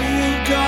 you go?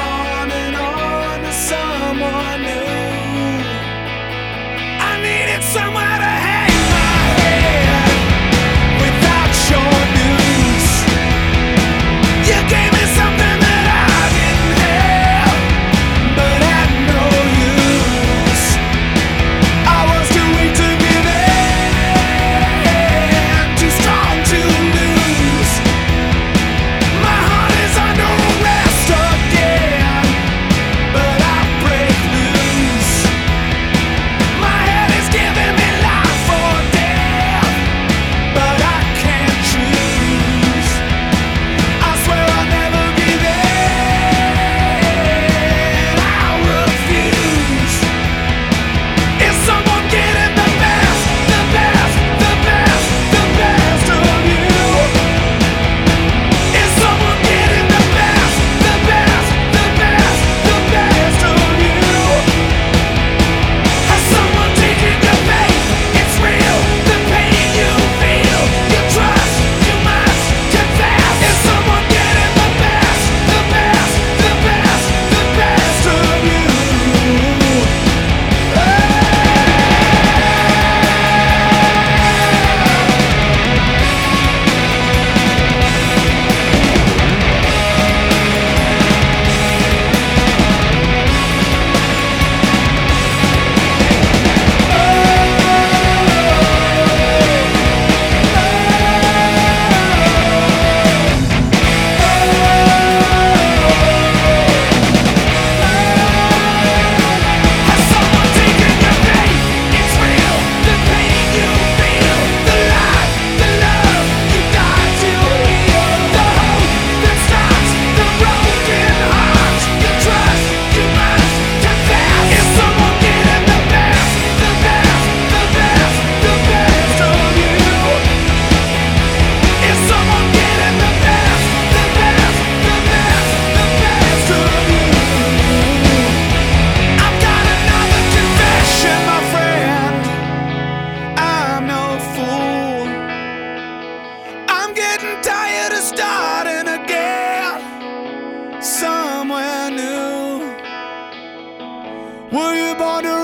Were you born to